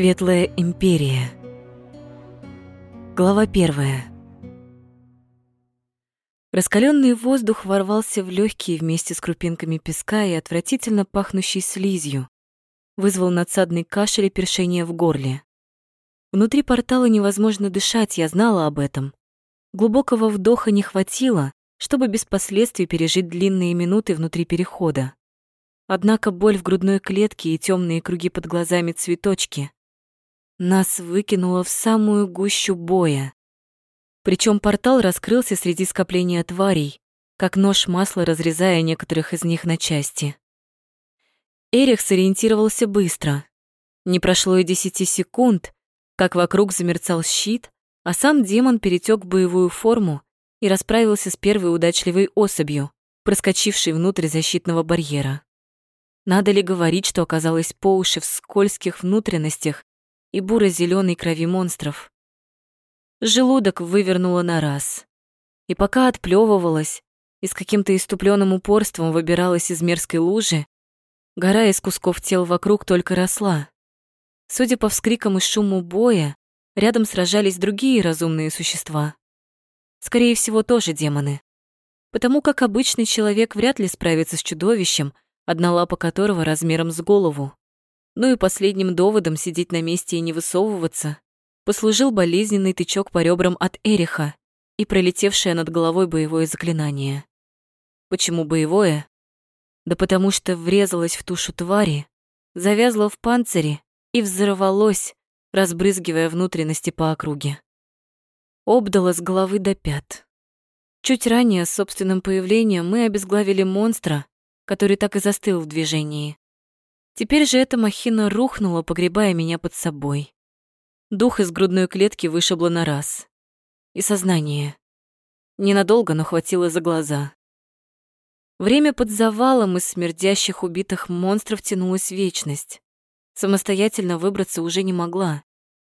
Светлая империя. Глава первая. Раскаленный воздух ворвался в легкие вместе с крупинками песка и отвратительно пахнущей слизью. Вызвал надсадный кашель и першение в горле. Внутри портала невозможно дышать, я знала об этом. Глубокого вдоха не хватило, чтобы без последствий пережить длинные минуты внутри перехода. Однако боль в грудной клетке и темные круги под глазами цветочки нас выкинуло в самую гущу боя. Причем портал раскрылся среди скопления тварей, как нож масла разрезая некоторых из них на части. Эрих сориентировался быстро. Не прошло и десяти секунд, как вокруг замерцал щит, а сам демон перетек в боевую форму и расправился с первой удачливой особью, проскочившей внутрь защитного барьера. Надо ли говорить, что оказалось по уши в скользких внутренностях и буро зеленой крови монстров? Желудок вывернуло на раз. И пока отплевывалась и с каким-то иступленным упорством выбиралась из мерзкой лужи, гора из кусков тел вокруг только росла. Судя по вскрикам и шуму боя, рядом сражались другие разумные существа. Скорее всего, тоже демоны. Потому как обычный человек вряд ли справится с чудовищем, одна лапа которого размером с голову. Ну и последним доводом сидеть на месте и не высовываться послужил болезненный тычок по ребрам от Эриха и пролетевшее над головой боевое заклинание. Почему боевое? Да потому что врезалось в тушу твари, завязло в панцире и взорвалось, разбрызгивая внутренности по округе. Обдало с головы до пят. Чуть ранее, с собственным появлением, мы обезглавили монстра, который так и застыл в движении. Теперь же эта махина рухнула, погребая меня под собой. Дух из грудной клетки вышибло на раз. И сознание. Ненадолго, но хватило за глаза. Время под завалом из смердящих убитых монстров тянулась вечность. Самостоятельно выбраться уже не могла.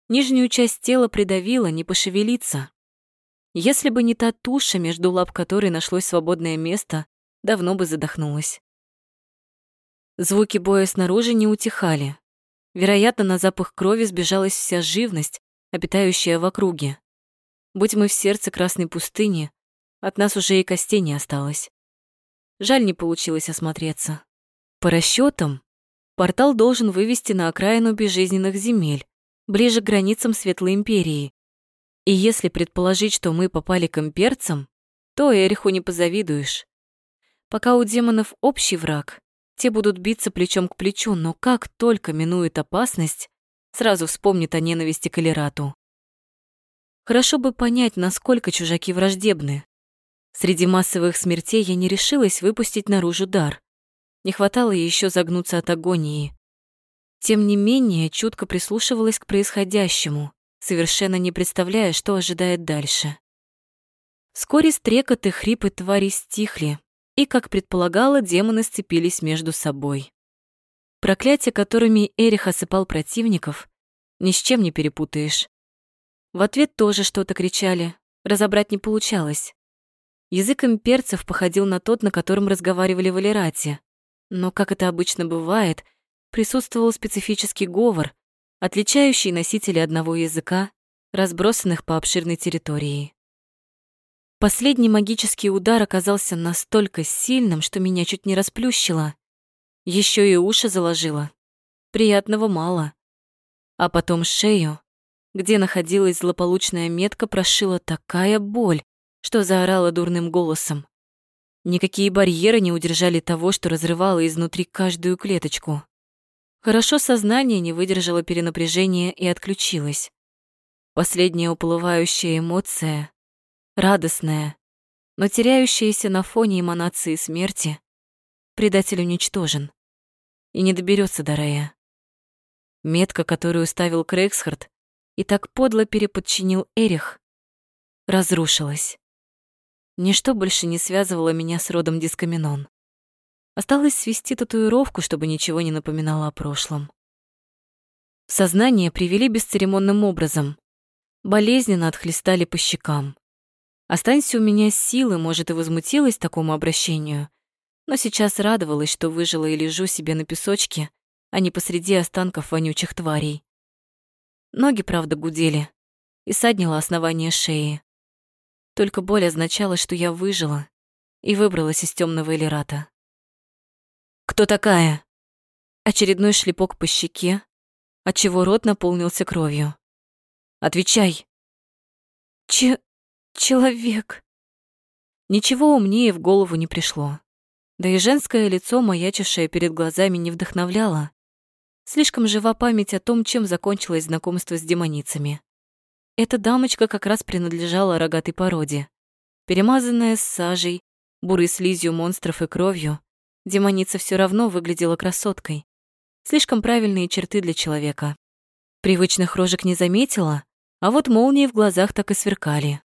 Нижнюю часть тела придавила, не пошевелиться. Если бы не та туша, между лап которой нашлось свободное место, давно бы задохнулась. Звуки боя снаружи не утихали. Вероятно, на запах крови сбежалась вся живность, обитающая в округе. Будь мы в сердце красной пустыни, от нас уже и костей не осталось. Жаль, не получилось осмотреться. По расчетам, портал должен вывести на окраину безжизненных земель, ближе к границам Светлой Империи. И если предположить, что мы попали к имперцам, то Эриху не позавидуешь. Пока у демонов общий враг, те будут биться плечом к плечу, но как только минует опасность, сразу вспомнит о ненависти к Элирату. Хорошо бы понять, насколько чужаки враждебны. Среди массовых смертей я не решилась выпустить наружу дар. Не хватало еще загнуться от агонии. Тем не менее, чутко прислушивалась к происходящему, совершенно не представляя, что ожидает дальше. Вскоре стрекот и хрипы твари стихли, и, как предполагала, демоны сцепились между собой. Проклятия, которыми Эрих осыпал противников, ни с чем не перепутаешь. В ответ тоже что-то кричали, разобрать не получалось. Язык имперцев походил на тот, на котором разговаривали в Алирате, но, как это обычно бывает, присутствовал специфический говор, отличающий носителей одного языка, разбросанных по обширной территории. Последний магический удар оказался настолько сильным, что меня чуть не расплющило. Еще и уши заложило. Приятного мало. А потом шею, где находилась злополучная метка, прошила такая боль, что заорала дурным голосом. Никакие барьеры не удержали того, что разрывало изнутри каждую клеточку. Хорошо сознание не выдержало перенапряжения и отключилось. Последняя уплывающая эмоция радостная, но теряющаяся на фоне эманации смерти, предатель уничтожен и не доберется до рая. Метка, которую ставил Крейгсхард и так подло переподчинил Эрих, разрушилась. Ничто больше не связывало меня с родом Дискаминон. Осталось свести татуировку, чтобы ничего не напоминало о прошлом. В сознание привели бесцеремонным образом. Болезненно отхлестали по щекам. Останься у меня силы, может, и возмутилась такому обращению, но сейчас радовалась, что выжила и лежу себе на песочке, а не посреди останков вонючих тварей. Ноги, правда, гудели и саднило основание шеи. Только боль означала, что я выжила и выбралась из темного Элирата. «Кто такая?» Очередной шлепок по щеке, отчего рот наполнился кровью. «Отвечай!» «Че... человек...» Ничего умнее в голову не пришло. Да и женское лицо, маячившее перед глазами, не вдохновляло. Слишком жива память о том, чем закончилось знакомство с демоницами. Эта дамочка как раз принадлежала рогатой породе. Перемазанная с сажей, бурой слизью монстров и кровью, демоница все равно выглядела красоткой. Слишком правильные черты для человека. Привычных рожек не заметила, а вот молнии в глазах так и сверкали.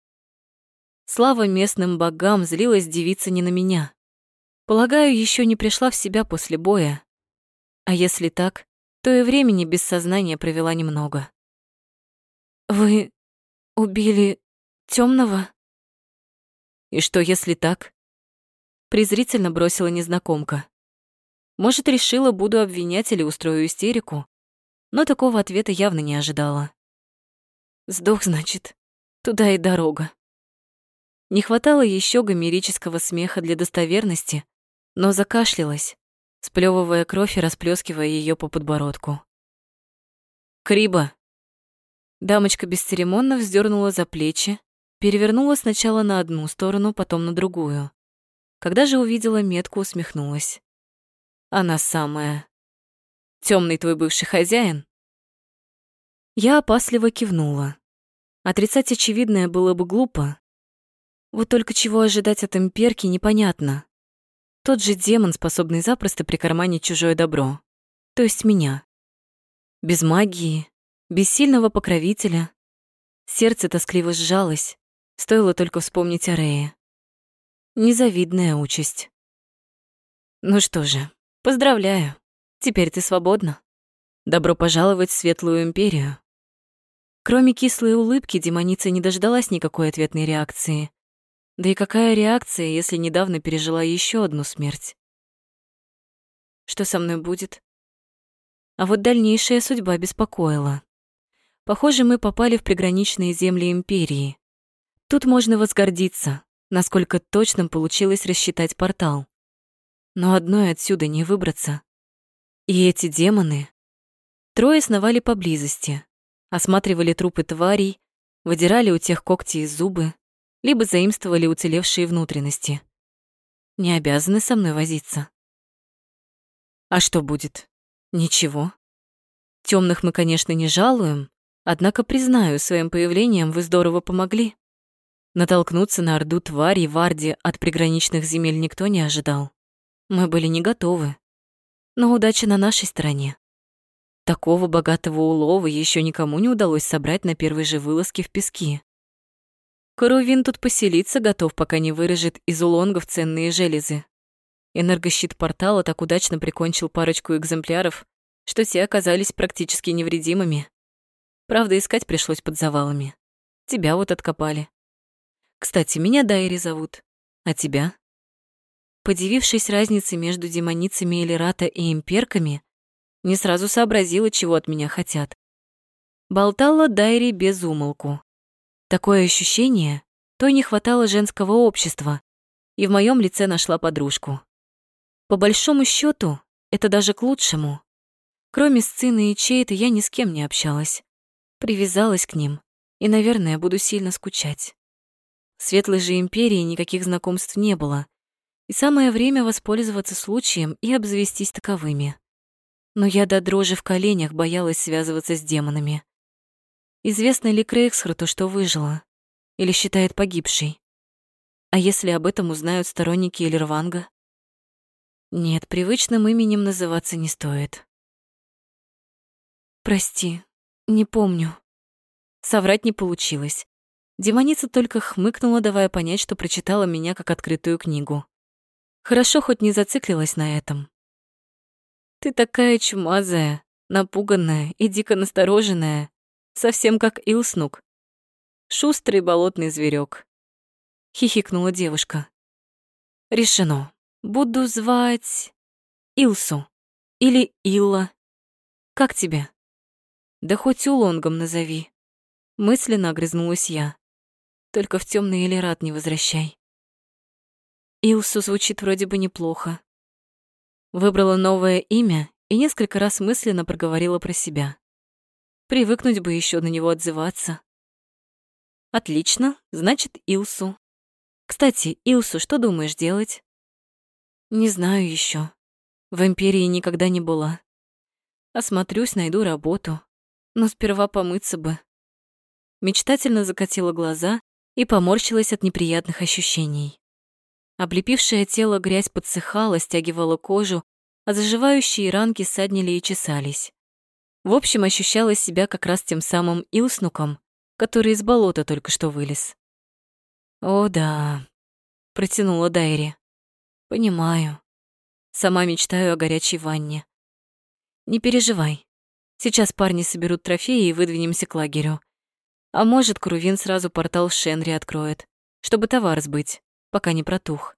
Слава местным богам злилась девица не на меня. Полагаю, еще не пришла в себя после боя. А если так, то и времени без сознания провела немного. «Вы убили темного? «И что, если так?» Презрительно бросила незнакомка. Может, решила, буду обвинять или устрою истерику, но такого ответа явно не ожидала. «Сдох, значит, туда и дорога». Не хватало еще гомерического смеха для достоверности, но закашлялась, сплевывая кровь и расплескивая ее по подбородку. «Криба!» Дамочка бесцеремонно вздернула за плечи, перевернула сначала на одну сторону, потом на другую. Когда же увидела метку, усмехнулась. Она самая. Темный твой бывший хозяин? Я опасливо кивнула. Отрицать очевидное было бы глупо. Вот только чего ожидать от имперки, непонятно. Тот же демон, способный запросто прикарманить чужое добро. То есть меня. Без магии, без сильного покровителя. Сердце тоскливо сжалось, стоило только вспомнить о Рее. Незавидная участь. Ну что же, поздравляю. Теперь ты свободна. Добро пожаловать в Светлую Империю. Кроме кислой улыбки, демоница не дождалась никакой ответной реакции. Да и какая реакция, если недавно пережила еще одну смерть? Что со мной будет? А вот дальнейшая судьба беспокоила. Похоже, мы попали в приграничные земли империи. Тут можно возгордиться, насколько точным получилось рассчитать портал. Но одной отсюда не выбраться. И эти демоны... Трое сновали поблизости, осматривали трупы тварей, выдирали у тех когти и зубы, либо заимствовали уцелевшие внутренности. Не обязаны со мной возиться. А что будет? Ничего. Темных мы, конечно, не жалуем, Однако, признаю, своим появлением вы здорово помогли. Натолкнуться на орду тварей в Арде от приграничных земель никто не ожидал. Мы были не готовы. Но удача на нашей стороне. Такого богатого улова еще никому не удалось собрать на первой же вылазке в пески. Карувин тут поселиться готов, пока не вырежет из улонгов ценные железы. Энергощит портала так удачно прикончил парочку экземпляров, что те оказались практически невредимыми. Правда, искать пришлось под завалами. Тебя вот откопали. Кстати, меня Дайри зовут. А тебя? Подивившись разнице между демоницами Элирата и имперками, не сразу сообразила, чего от меня хотят. Болтала Дайри без умолку. Такое ощущение, то не хватало женского общества, и в моем лице нашла подружку. По большому счету, это даже к лучшему. Кроме сцены и чей-то я ни с кем не общалась. Привязалась к ним и, наверное, буду сильно скучать. В Светлой же империи никаких знакомств не было, и самое время воспользоваться случаем и обзавестись таковыми. Но я до дрожи в коленях боялась связываться с демонами. Известно ли Крейгсхарту, что выжила? Или считает погибшей? А если об этом узнают сторонники Элерванга? Нет, привычным именем называться не стоит. Прости, не помню. Соврать не получилось. Демоница только хмыкнула, давая понять, что прочитала меня как открытую книгу. Хорошо хоть не зациклилась на этом. Ты такая чумазая, напуганная и дико настороженная, совсем как Илснук. Шустрый болотный зверек. Хихикнула девушка. Решено. Буду звать Илсу или Илла. Как тебя? Да хоть улонгом назови. Мысленно огрызнулась я. Только в темный Элират не возвращай. Илсу звучит вроде бы неплохо. Выбрала новое имя и несколько раз мысленно проговорила про себя. Привыкнуть бы еще на него отзываться. Отлично, значит, Илсу. Кстати, Илсу, что думаешь делать? Не знаю еще. В Империи никогда не была. Осмотрюсь, найду работу. Но сперва помыться бы. Мечтательно закатила глаза и поморщилась от неприятных ощущений. Облепившее тело грязь подсыхала, стягивала кожу, а заживающие ранки саднили и чесались. В общем, ощущала себя как раз тем самым Илснуком, который из болота только что вылез. «О, да», — протянула Дайри. «Понимаю. Сама мечтаю о горячей ванне. Не переживай. Сейчас парни соберут трофеи и выдвинемся к лагерю. А может, Крувин сразу портал Шенри откроет, чтобы товар сбыть, пока не протух.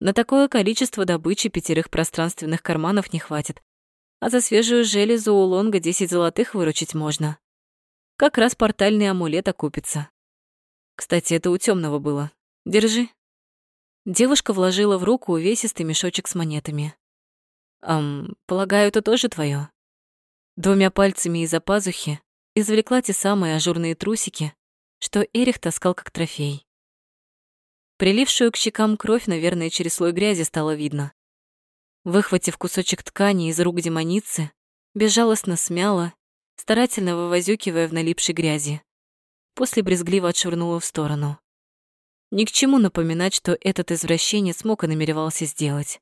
На такое количество добычи пятерых пространственных карманов не хватит, а за свежую железу у Лонга 10 золотых выручить можно. Как раз портальный амулет окупится. Кстати, это у темного было. Держи. Девушка вложила в руку увесистый мешочек с монетами. Ам, полагаю, это тоже твое. Двумя пальцами из-за пазухи извлекла те самые ажурные трусики, что Эрих таскал как трофей. Прилившую к щекам кровь, наверное, через слой грязи стало видно. Выхватив кусочек ткани из рук демоницы, безжалостно смяла, старательно вывозюкивая в налипшей грязи. После брезгливо отшвырнула в сторону. Ни к чему напоминать, что этот извращенец мог и намеревался сделать.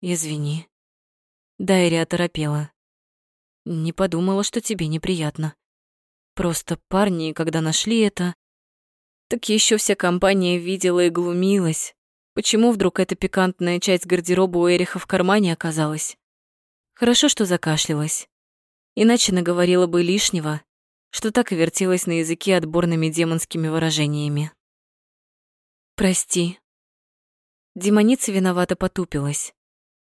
«Извини». Дайри оторопела. «Не подумала, что тебе неприятно. Просто парни, когда нашли это...» Так еще вся компания видела и глумилась, Почему вдруг эта пикантная часть гардероба у Эриха в кармане оказалась? Хорошо, что закашлялась. Иначе наговорила бы лишнего, что так и вертелась на языке отборными демонскими выражениями. «Прости». Демоница виновато потупилась.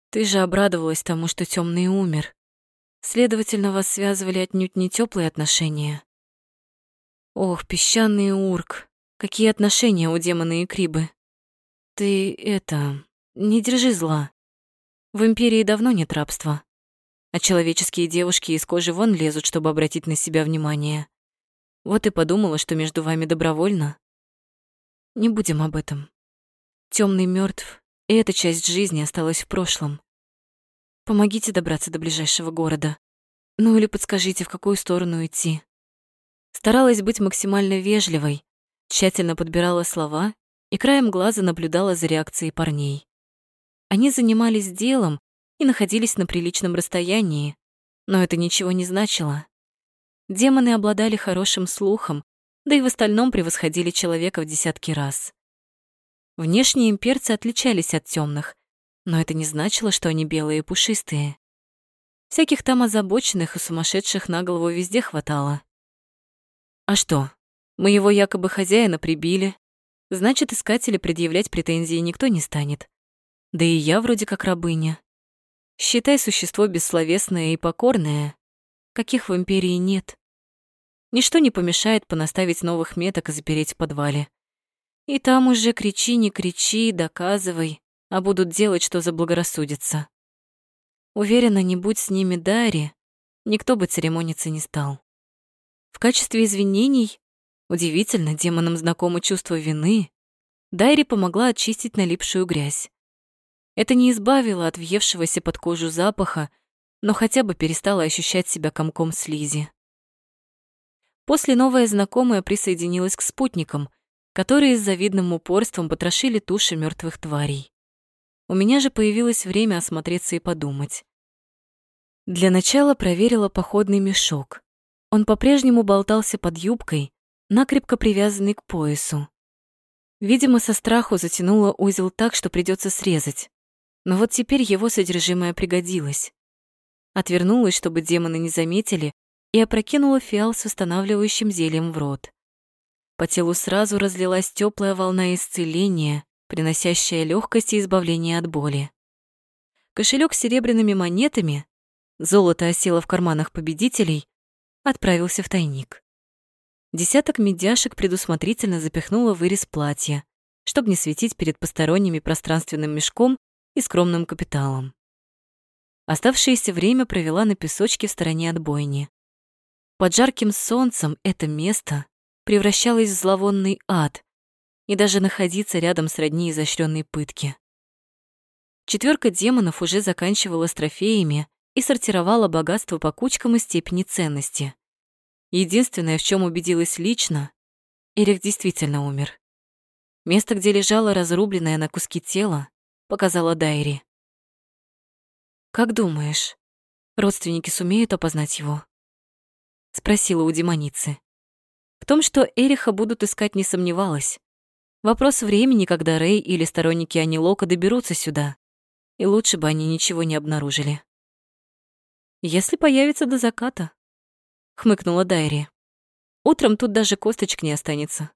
«Ты же обрадовалась тому, что Тёмный умер. Следовательно, вас связывали отнюдь не теплые отношения». «Ох, песчаный урк, какие отношения у демона и Крибы!» Ты это, не держи зла. В империи давно нет рабства. А человеческие девушки из кожи вон лезут, чтобы обратить на себя внимание. Вот и подумала, что между вами добровольно. Не будем об этом. Темный мертв, и эта часть жизни осталась в прошлом. Помогите добраться до ближайшего города. Ну или подскажите, в какую сторону идти. Старалась быть максимально вежливой, тщательно подбирала слова и краем глаза наблюдала за реакцией парней. Они занимались делом и находились на приличном расстоянии, но это ничего не значило. Демоны обладали хорошим слухом, да и в остальном превосходили человека в десятки раз. Внешние имперцы отличались от темных, но это не значило, что они белые и пушистые. Всяких там озабоченных и сумасшедших на голову везде хватало. А что, мы его якобы хозяина прибили, Значит, искать предъявлять претензии никто не станет. Да и я вроде как рабыня. Считай существо бессловесное и покорное, каких в Империи нет. Ничто не помешает понаставить новых меток и запереть в подвале. И там уже кричи, не кричи, доказывай, а будут делать, что заблагорассудится. Уверена, не будь с ними Дари, никто бы церемониться не стал. В качестве извинений Удивительно, демонам знакомо чувство вины. Дайри помогла очистить налипшую грязь. Это не избавило от въевшегося под кожу запаха, но хотя бы перестала ощущать себя комком слизи. После новая знакомая присоединилась к спутникам, которые с завидным упорством потрошили туши мертвых тварей. У меня же появилось время осмотреться и подумать. Для начала проверила походный мешок. Он по-прежнему болтался под юбкой, накрепко привязанный к поясу. Видимо, со страху затянуло узел так, что придется срезать. Но вот теперь его содержимое пригодилось. Отвернулась, чтобы демоны не заметили, и опрокинула фиал с восстанавливающим зельем в рот. По телу сразу разлилась теплая волна исцеления, приносящая легкость и избавление от боли. Кошелек с серебряными монетами, золото осело в карманах победителей, отправился в тайник. Десяток медяшек предусмотрительно запихнула в вырез платья, чтобы не светить перед посторонними пространственным мешком и скромным капиталом. Оставшееся время провела на песочке в стороне от бойни. Под жарким солнцем это место превращалось в зловонный ад, и даже находиться рядом сродни изощренной пытки. Четверка демонов уже заканчивала с трофеями и сортировала богатство по кучкам и степени ценности. Единственное, в чем убедилась лично, Эрик действительно умер. Место, где лежало разрубленное на куски тело, показала Дайри. «Как думаешь, родственники сумеют опознать его?» Спросила у демоницы. В том, что Эриха будут искать, не сомневалась. Вопрос времени, когда Рэй или сторонники Анилока доберутся сюда и лучше бы они ничего не обнаружили. «Если появится до заката», — хмыкнула Дайри. «Утром тут даже косточек не останется.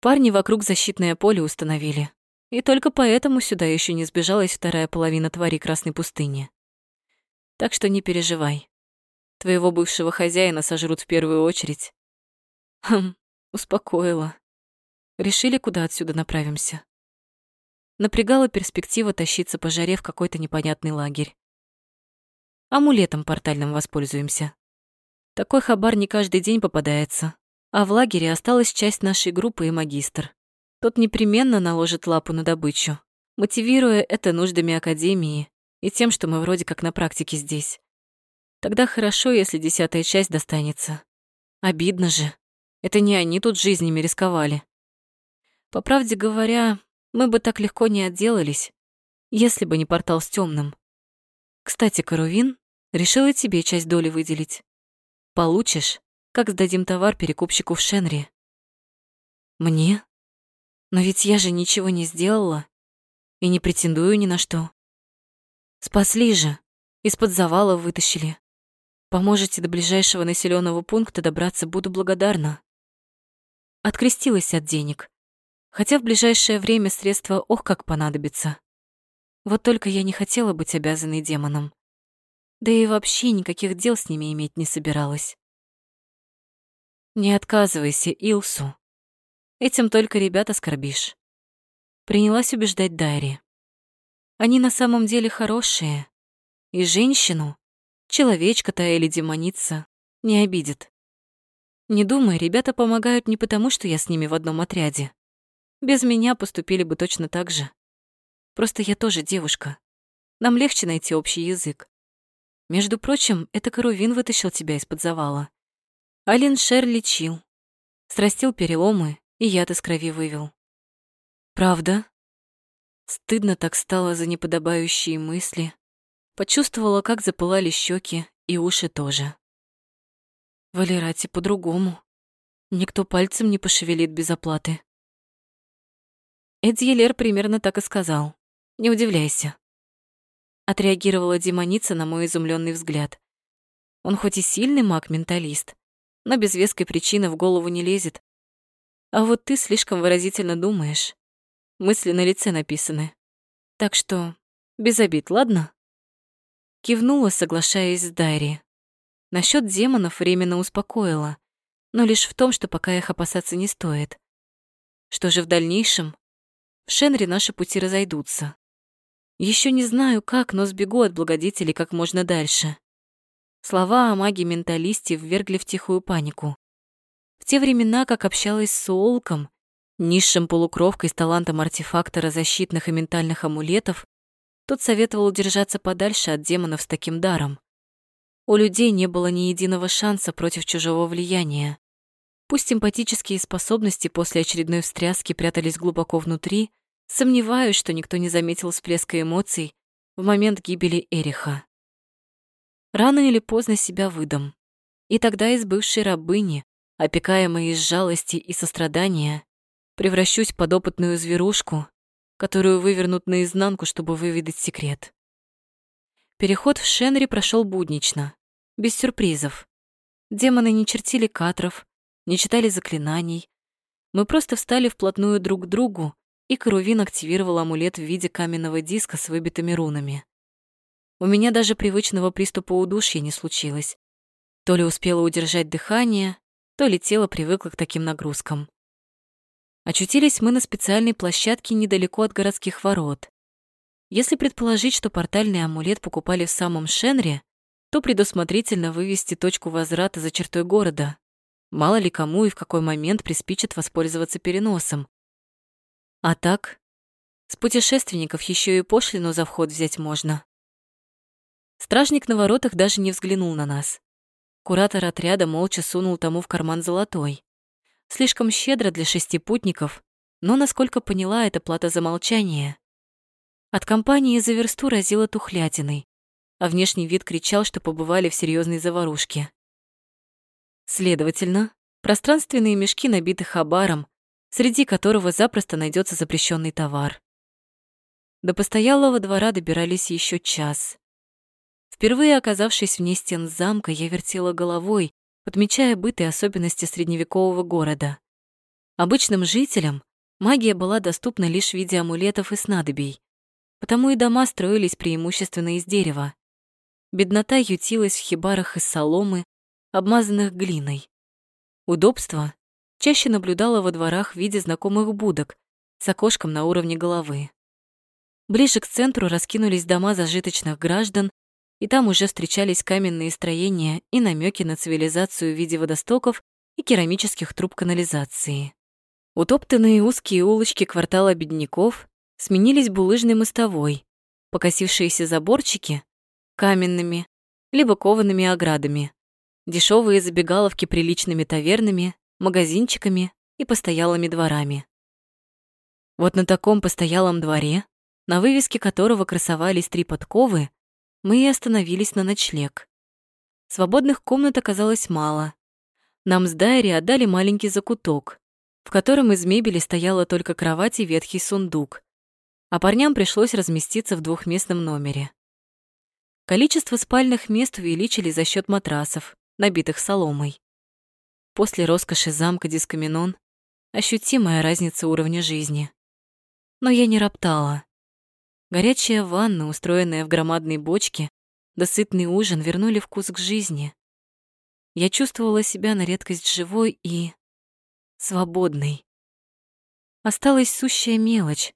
Парни вокруг защитное поле установили, и только поэтому сюда еще не сбежалась вторая половина твари Красной пустыни. Так что не переживай. Твоего бывшего хозяина сожрут в первую очередь». Хм, успокоила. Решили, куда отсюда направимся. Напрягала перспектива тащиться по жаре в какой-то непонятный лагерь. Амулетом портальным воспользуемся. Такой хабар не каждый день попадается. А в лагере осталась часть нашей группы и магистр. Тот непременно наложит лапу на добычу, мотивируя это нуждами Академии и тем, что мы вроде как на практике здесь. Тогда хорошо, если десятая часть достанется. Обидно же. Это не они тут жизнями рисковали. По правде говоря, мы бы так легко не отделались, если бы не портал с темным. Кстати, Карувин решила тебе часть доли выделить. Получишь, как сдадим товар перекупщику в Шенри. Мне? Но ведь я же ничего не сделала и не претендую ни на что. Спасли же, из-под завала вытащили. Поможете до ближайшего населенного пункта добраться, буду благодарна. Открестилась от денег, хотя в ближайшее время средства ох как понадобится. Вот только я не хотела быть обязанной демоном. Да и вообще никаких дел с ними иметь не собиралась. Не отказывайся, Илсу. Этим только ребят оскорбишь. Принялась убеждать Дайри. Они на самом деле хорошие. И женщину, человечка то или демоница, не обидят. Не думай, ребята помогают не потому, что я с ними в одном отряде. Без меня поступили бы точно так же. Просто я тоже девушка. Нам легче найти общий язык. Между прочим, это Карувин вытащил тебя из-под завала. Алин Шер лечил. Срастил переломы и яд из крови вывел. Правда? Стыдно так стало за неподобающие мысли. Почувствовала, как запылали щеки и уши тоже. Валерате по-другому. Никто пальцем не пошевелит без оплаты. Эдьелер примерно так и сказал. Не удивляйся. Отреагировала демоница на мой изумленный взгляд. Он хоть и сильный маг-менталист, но без веской причины в голову не лезет. А вот ты слишком выразительно думаешь. Мысли на лице написаны. Так что без обид, ладно? Кивнула, соглашаясь с Дайри. Насчет демонов временно успокоила, но лишь в том, что пока их опасаться не стоит. Что же в дальнейшем? В Шенри наши пути разойдутся. Еще не знаю как, но сбегу от благодетелей как можно дальше. Слова о маге-менталисте ввергли в тихую панику. В те времена, как общалась с Суолком, низшим полукровкой с талантом артефактора защитных и ментальных амулетов, тот советовал держаться подальше от демонов с таким даром. У людей не было ни единого шанса против чужого влияния. Пусть симпатические способности после очередной встряски прятались глубоко внутри, сомневаюсь, что никто не заметил всплеска эмоций в момент гибели Эриха. Рано или поздно себя выдам. И тогда из бывшей рабыни, опекаемой из жалости и сострадания, превращусь в подопытную зверушку, которую вывернут наизнанку, чтобы выведать секрет. Переход в Шенри прошел буднично, без сюрпризов. Демоны не чертили кадров, не читали заклинаний. Мы просто встали вплотную друг к другу, и Карувин активировал амулет в виде каменного диска с выбитыми рунами. у меня даже привычного приступа удушья не случилось. То ли успела удержать дыхание, то ли тело привыкло к таким нагрузкам. Очутились мы на специальной площадке недалеко от городских ворот. Если предположить, что портальный амулет покупали в самом Шенре, то предусмотрительно вывести точку возврата за чертой города. Мало ли кому и в какой момент приспичит воспользоваться переносом. А так, с путешественников еще и пошлину за вход взять можно. Стражник на воротах даже не взглянул на нас. Куратор отряда молча сунул тому в карман золотой. Слишком щедро для шести путников, но, насколько поняла, это плата за молчание. От компании за версту разило тухлятиной, а внешний вид кричал, что побывали в серьезной заварушке. Следовательно, пространственные мешки набиты хабаром, среди которого запросто найдется запрещенный товар. До постоялого двора добирались еще час. Впервые оказавшись вне стен замка, я вертела головой, подмечая быт и особенности средневекового города. Обычным жителям магия была доступна лишь в виде амулетов и снадобий, потому и дома строились преимущественно из дерева. Беднота ютилась в хибарах из соломы, обмазанных глиной. Удобство чаще наблюдала во дворах в виде знакомых будок с окошком на уровне головы. Ближе к центру раскинулись дома зажиточных граждан, и там уже встречались каменные строения и намеки на цивилизацию в виде водостоков и керамических труб канализации. Утоптанные узкие улочки квартала бедняков сменились булыжной мостовой, покосившиеся заборчики — каменными, либо коваными оградами, дешевые забегаловки приличными тавернами, магазинчиками и постоялыми дворами. Вот на таком постоялом дворе, на вывеске которого красовались три подковы, мы и остановились на ночлег. Свободных комнат оказалось мало. Нам с Дайри отдали маленький закуток, в котором из мебели стояла только кровать и ветхий сундук а парням пришлось разместиться в двухместном номере. Количество спальных мест увеличили за счет матрасов, набитых соломой. После роскоши замка Дискаминон ощутимая разница уровня жизни. Но я не роптала. Горячая ванна, устроенная в громадной бочке, да сытный ужин вернули вкус к жизни. Я чувствовала себя на редкость живой и свободной. Осталась сущая мелочь,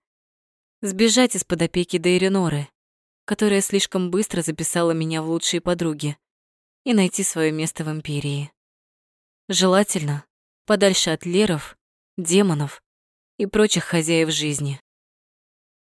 Сбежать из-под опеки Дейреноры, которая слишком быстро записала меня в лучшие подруги, и найти свое место в Империи. Желательно подальше от леров, демонов и прочих хозяев жизни.